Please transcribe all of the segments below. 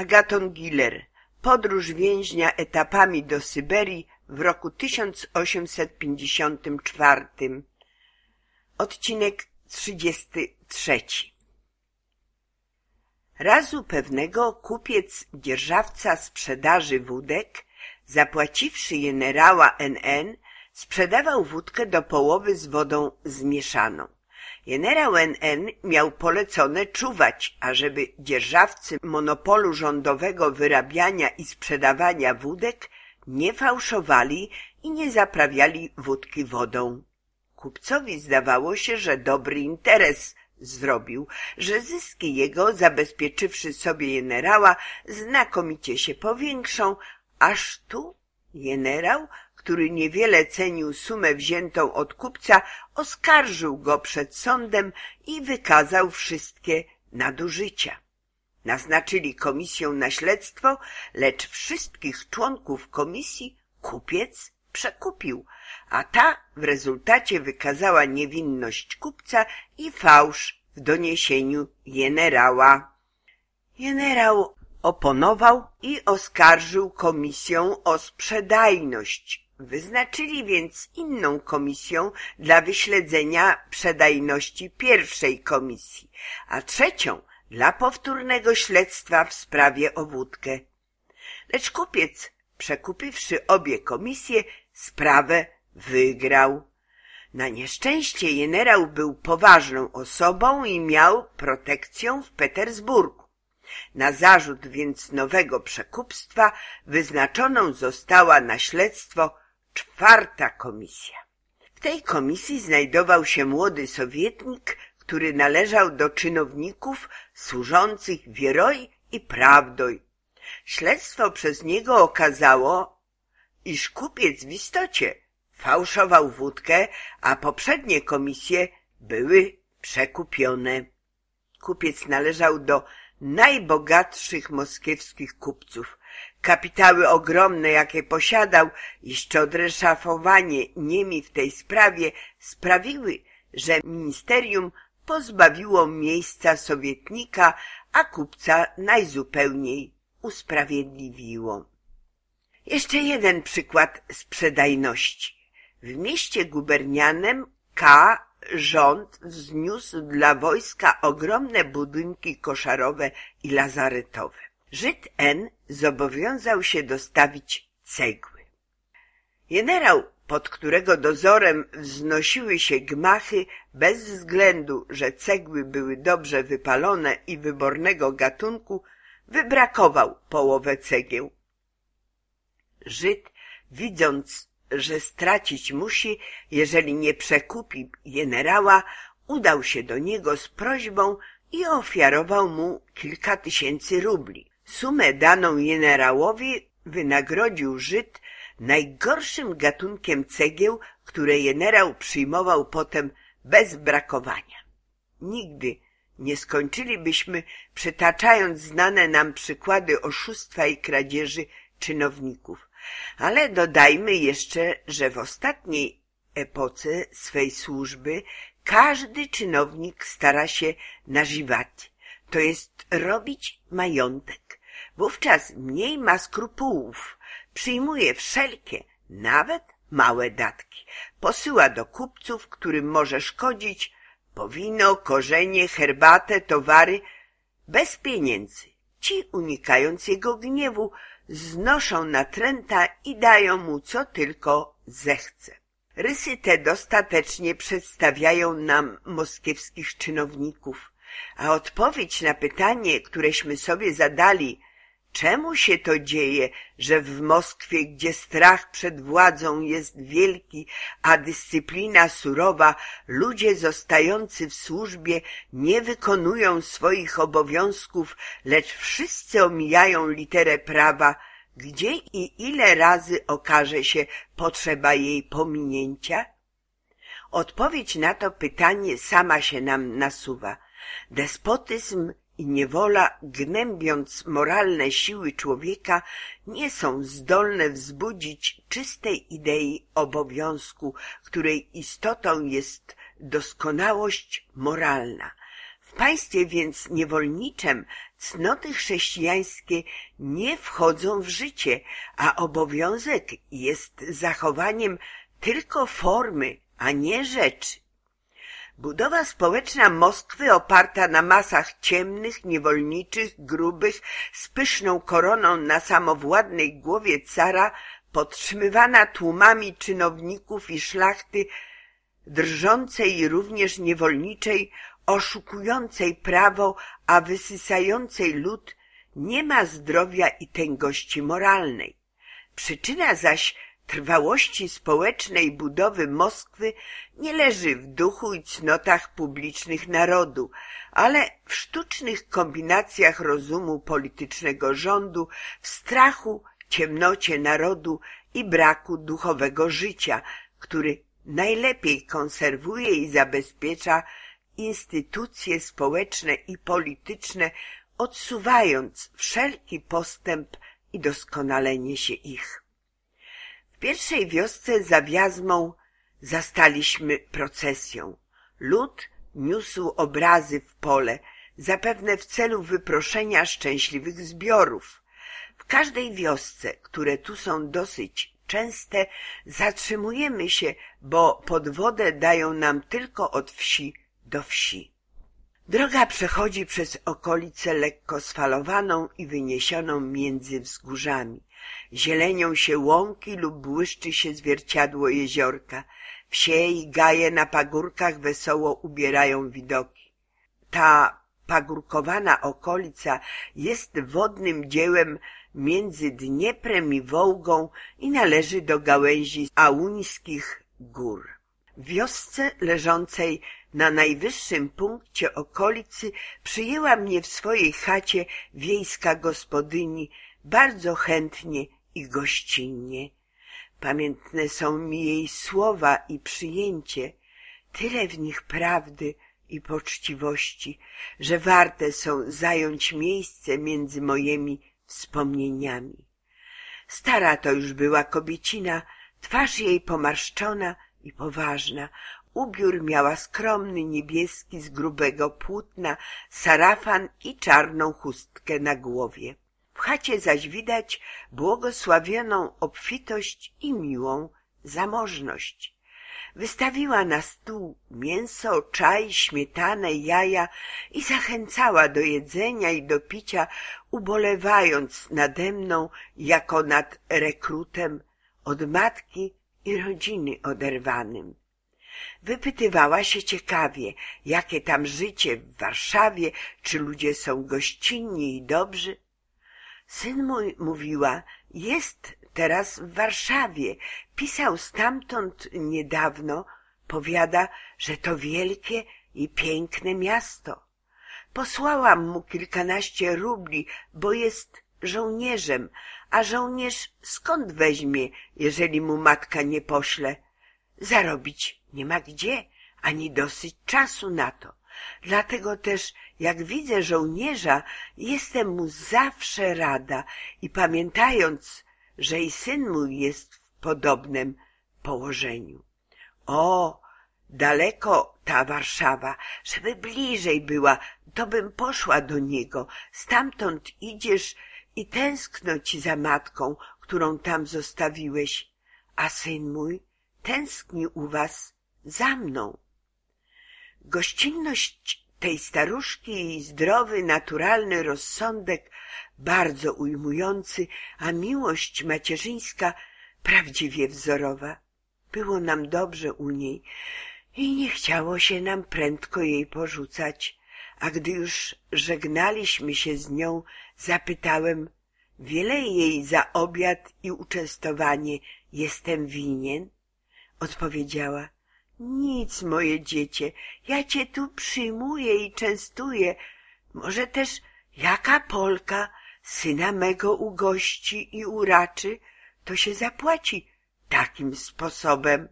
Agaton Giller Podróż więźnia etapami do Syberii w roku 1854 Odcinek 33 Razu pewnego kupiec dzierżawca sprzedaży wódek, zapłaciwszy generała NN, sprzedawał wódkę do połowy z wodą zmieszaną. Generał NN miał polecone czuwać, ażeby dzierżawcy monopolu rządowego wyrabiania i sprzedawania wódek nie fałszowali i nie zaprawiali wódki wodą. Kupcowi zdawało się, że dobry interes zrobił, że zyski jego, zabezpieczywszy sobie generała, znakomicie się powiększą, aż tu generał który niewiele cenił sumę wziętą od kupca, oskarżył go przed sądem i wykazał wszystkie nadużycia. Naznaczyli komisję na śledztwo, lecz wszystkich członków komisji kupiec przekupił, a ta w rezultacie wykazała niewinność kupca i fałsz w doniesieniu generała. Generał oponował i oskarżył komisję o sprzedajność Wyznaczyli więc inną komisję dla wyśledzenia przedajności pierwszej komisji, a trzecią dla powtórnego śledztwa w sprawie o wódkę. Lecz kupiec, przekupiwszy obie komisje, sprawę wygrał. Na nieszczęście generał był poważną osobą i miał protekcję w Petersburgu. Na zarzut więc nowego przekupstwa wyznaczoną została na śledztwo czwarta komisja. W tej komisji znajdował się młody sowietnik, który należał do czynowników służących wieroj i prawdoj. Śledztwo przez niego okazało, iż kupiec w istocie fałszował wódkę, a poprzednie komisje były przekupione. Kupiec należał do najbogatszych moskiewskich kupców. Kapitały ogromne, jakie posiadał i szczodre szafowanie niemi w tej sprawie sprawiły, że ministerium pozbawiło miejsca sowietnika, a kupca najzupełniej usprawiedliwiło. Jeszcze jeden przykład sprzedajności. W mieście gubernianem K rząd wzniósł dla wojska ogromne budynki koszarowe i lazaretowe. Żyd N zobowiązał się dostawić cegły. Generał, pod którego dozorem wznosiły się gmachy, bez względu, że cegły były dobrze wypalone i wybornego gatunku, wybrakował połowę cegieł. Żyd, widząc że stracić musi, jeżeli nie przekupi generała, udał się do niego z prośbą i ofiarował mu kilka tysięcy rubli. Sumę daną generałowi wynagrodził Żyd najgorszym gatunkiem cegieł, które generał przyjmował potem bez brakowania. Nigdy nie skończylibyśmy przytaczając znane nam przykłady oszustwa i kradzieży czynowników. Ale dodajmy jeszcze, że w ostatniej epoce swej służby każdy czynownik stara się nażywać, to jest robić majątek. Wówczas mniej ma skrupułów, przyjmuje wszelkie, nawet małe datki. Posyła do kupców, którym może szkodzić, po wino, korzenie, herbatę, towary, bez pieniędzy. Ci, unikając jego gniewu, znoszą natręta i dają mu co tylko zechce. Rysy te dostatecznie przedstawiają nam moskiewskich czynowników, a odpowiedź na pytanie, któreśmy sobie zadali, Czemu się to dzieje, że w Moskwie, gdzie strach przed władzą jest wielki, a dyscyplina surowa, ludzie zostający w służbie nie wykonują swoich obowiązków, lecz wszyscy omijają literę prawa, gdzie i ile razy okaże się potrzeba jej pominięcia? Odpowiedź na to pytanie sama się nam nasuwa. Despotyzm i niewola, gnębiąc moralne siły człowieka, nie są zdolne wzbudzić czystej idei obowiązku, której istotą jest doskonałość moralna. W państwie więc niewolniczym cnoty chrześcijańskie nie wchodzą w życie, a obowiązek jest zachowaniem tylko formy, a nie rzeczy. Budowa społeczna Moskwy oparta na masach ciemnych, niewolniczych, grubych, z pyszną koroną na samowładnej głowie cara, podtrzymywana tłumami czynowników i szlachty, drżącej również niewolniczej, oszukującej prawo, a wysysającej lud, nie ma zdrowia i tęgości moralnej. Przyczyna zaś trwałości społecznej budowy Moskwy nie leży w duchu i cnotach publicznych narodu, ale w sztucznych kombinacjach rozumu politycznego rządu, w strachu, ciemnocie narodu i braku duchowego życia, który najlepiej konserwuje i zabezpiecza instytucje społeczne i polityczne, odsuwając wszelki postęp i doskonalenie się ich. Pierwszej wiosce za Wiazmą zastaliśmy procesją. Lud niósł obrazy w pole, zapewne w celu wyproszenia szczęśliwych zbiorów. W każdej wiosce, które tu są dosyć częste, zatrzymujemy się, bo pod wodę dają nam tylko od wsi do wsi. Droga przechodzi przez okolicę lekko sfalowaną i wyniesioną między wzgórzami. Zielenią się łąki lub błyszczy się zwierciadło jeziorka. Wsie i gaje na pagórkach wesoło ubierają widoki. Ta pagórkowana okolica jest wodnym dziełem między Dnieprem i Wołgą i należy do gałęzi Auńskich gór. W wiosce leżącej na najwyższym punkcie okolicy przyjęła mnie w swojej chacie wiejska gospodyni bardzo chętnie i gościnnie. Pamiętne są mi jej słowa i przyjęcie, tyle w nich prawdy i poczciwości, że warte są zająć miejsce między moimi wspomnieniami. Stara to już była kobiecina, twarz jej pomarszczona i poważna, Ubiór miała skromny, niebieski, z grubego płótna, sarafan i czarną chustkę na głowie. W chacie zaś widać błogosławioną obfitość i miłą zamożność. Wystawiła na stół mięso, czaj, śmietanę, jaja i zachęcała do jedzenia i do picia, ubolewając nade mną jako nad rekrutem od matki i rodziny oderwanym. Wypytywała się ciekawie, jakie tam życie w Warszawie, czy ludzie są gościnni i dobrzy. Syn mój, mówiła, jest teraz w Warszawie. Pisał stamtąd niedawno. Powiada, że to wielkie i piękne miasto. Posłałam mu kilkanaście rubli, bo jest żołnierzem, a żołnierz skąd weźmie, jeżeli mu matka nie pośle? Zarobić nie ma gdzie, ani dosyć czasu na to. Dlatego też, jak widzę żołnierza, jestem mu zawsze rada i pamiętając, że i syn mój jest w podobnym położeniu. O, daleko ta Warszawa, żeby bliżej była, to bym poszła do niego. Stamtąd idziesz i tęskno ci za matką, którą tam zostawiłeś, a syn mój tęskni u was za mną. Gościnność tej staruszki i zdrowy, naturalny rozsądek, bardzo ujmujący, a miłość macierzyńska prawdziwie wzorowa. Było nam dobrze u niej i nie chciało się nam prędko jej porzucać, a gdy już żegnaliśmy się z nią, zapytałem, wiele jej za obiad i uczęstowanie jestem winien? Odpowiedziała, nic, moje dziecię, ja cię tu przyjmuję i częstuję. Może też jaka Polka syna mego ugości i uraczy, to się zapłaci takim sposobem.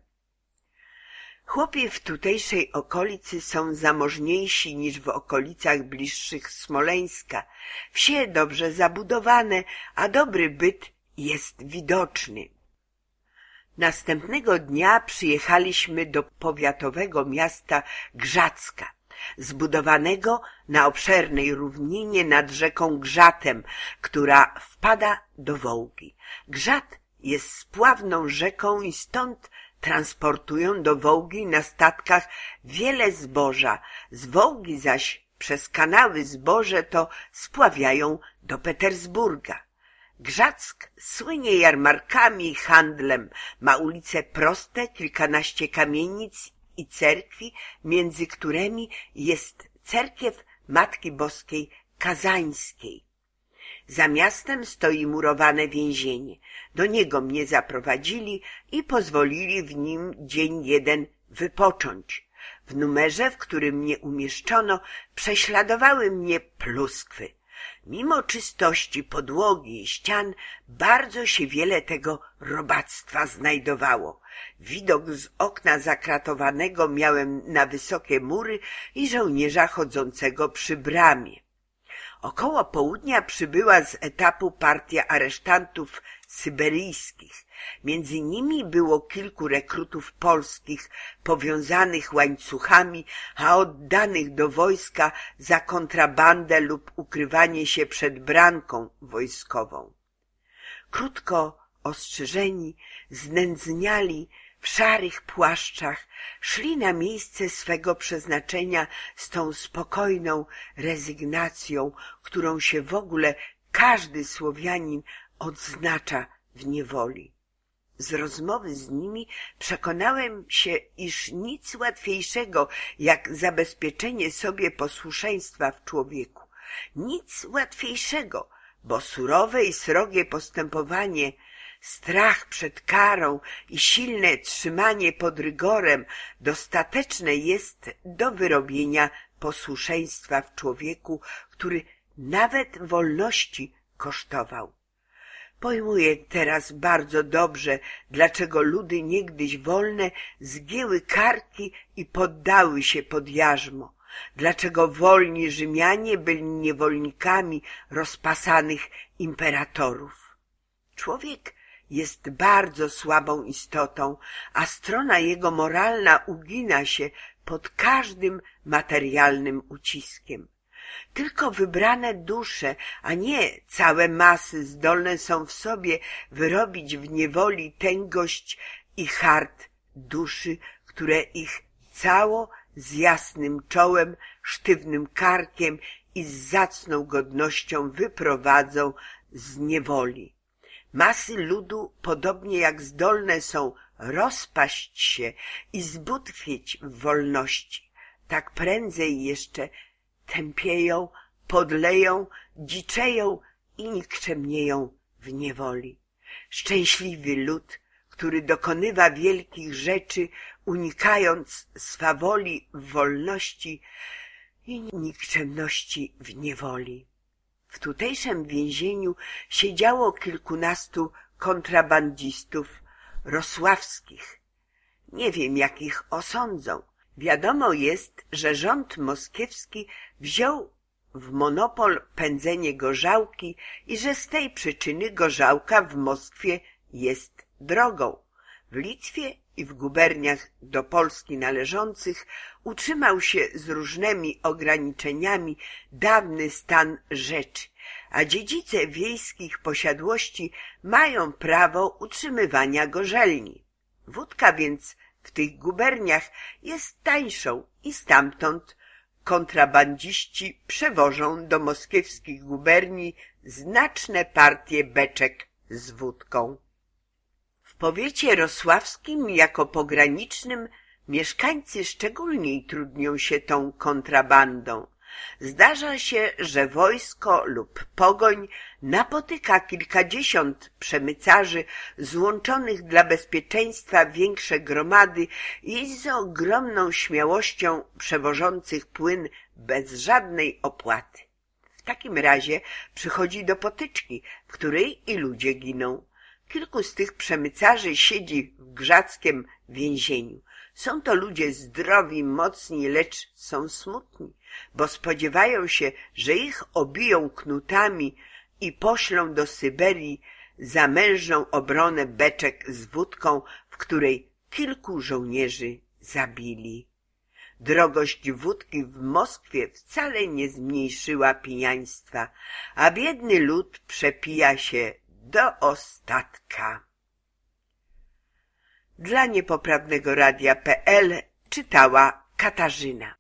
Chłopie w tutejszej okolicy są zamożniejsi niż w okolicach bliższych Smoleńska. Wsie dobrze zabudowane, a dobry byt jest widoczny. Następnego dnia przyjechaliśmy do powiatowego miasta Grzacka. zbudowanego na obszernej równinie nad rzeką Grzatem, która wpada do Wołgi. Grzat jest spławną rzeką i stąd transportują do Wołgi na statkach wiele zboża, z Wołgi zaś przez kanały zboże to spławiają do Petersburga. Grzack słynie jarmarkami i handlem, ma ulice proste, kilkanaście kamienic i cerkwi, między którymi jest cerkiew Matki Boskiej Kazańskiej. Za miastem stoi murowane więzienie. Do niego mnie zaprowadzili i pozwolili w nim dzień jeden wypocząć. W numerze, w którym mnie umieszczono, prześladowały mnie pluskwy. Mimo czystości podłogi i ścian bardzo się wiele tego robactwa znajdowało. Widok z okna zakratowanego miałem na wysokie mury i żołnierza chodzącego przy bramie. Około południa przybyła z etapu partia aresztantów syberyjskich. Między nimi było kilku rekrutów polskich powiązanych łańcuchami, a oddanych do wojska za kontrabandę lub ukrywanie się przed branką wojskową. Krótko ostrzeżeni, znędzniali w szarych płaszczach, szli na miejsce swego przeznaczenia z tą spokojną rezygnacją, którą się w ogóle każdy Słowianin odznacza w niewoli. Z rozmowy z nimi przekonałem się, iż nic łatwiejszego jak zabezpieczenie sobie posłuszeństwa w człowieku. Nic łatwiejszego, bo surowe i srogie postępowanie, strach przed karą i silne trzymanie pod rygorem dostateczne jest do wyrobienia posłuszeństwa w człowieku, który nawet wolności kosztował. Pojmuję teraz bardzo dobrze, dlaczego ludy niegdyś wolne zgięły karki i poddały się pod jarzmo. Dlaczego wolni Rzymianie byli niewolnikami rozpasanych imperatorów. Człowiek jest bardzo słabą istotą, a strona jego moralna ugina się pod każdym materialnym uciskiem. Tylko wybrane dusze, a nie całe masy zdolne są w sobie wyrobić w niewoli tęgość i hart duszy, które ich cało z jasnym czołem, sztywnym karkiem i z zacną godnością wyprowadzą z niewoli. Masy ludu, podobnie jak zdolne są rozpaść się i zbutwieć w wolności, tak prędzej jeszcze tępieją, podleją, dziczeją i nikczemnieją w niewoli. Szczęśliwy lud, który dokonywa wielkich rzeczy, unikając swawoli w wolności i nikczemności w niewoli. W tutejszym więzieniu siedziało kilkunastu kontrabandistów rosławskich. Nie wiem, jak ich osądzą. Wiadomo jest, że rząd moskiewski wziął w monopol pędzenie gorzałki i że z tej przyczyny gorzałka w Moskwie jest drogą. W Litwie i w guberniach do Polski należących utrzymał się z różnymi ograniczeniami dawny stan rzeczy, a dziedzice wiejskich posiadłości mają prawo utrzymywania gorzelni. Wódka więc w tych guberniach jest tańszą i stamtąd kontrabandziści przewożą do moskiewskich guberni znaczne partie beczek z wódką. W powiecie rosławskim jako pogranicznym mieszkańcy szczególniej trudnią się tą kontrabandą. Zdarza się, że wojsko lub pogoń napotyka kilkadziesiąt przemycarzy złączonych dla bezpieczeństwa większe gromady i z ogromną śmiałością przewożących płyn bez żadnej opłaty. W takim razie przychodzi do potyczki, w której i ludzie giną. Kilku z tych przemycarzy siedzi w grzackiem więzieniu. Są to ludzie zdrowi, mocni, lecz są smutni, bo spodziewają się, że ich obiją knutami i poślą do Syberii za mężną obronę beczek z wódką, w której kilku żołnierzy zabili. Drogość wódki w Moskwie wcale nie zmniejszyła pijaństwa, a biedny lud przepija się do ostatka. Dla niepoprawnego radia.pl czytała Katarzyna.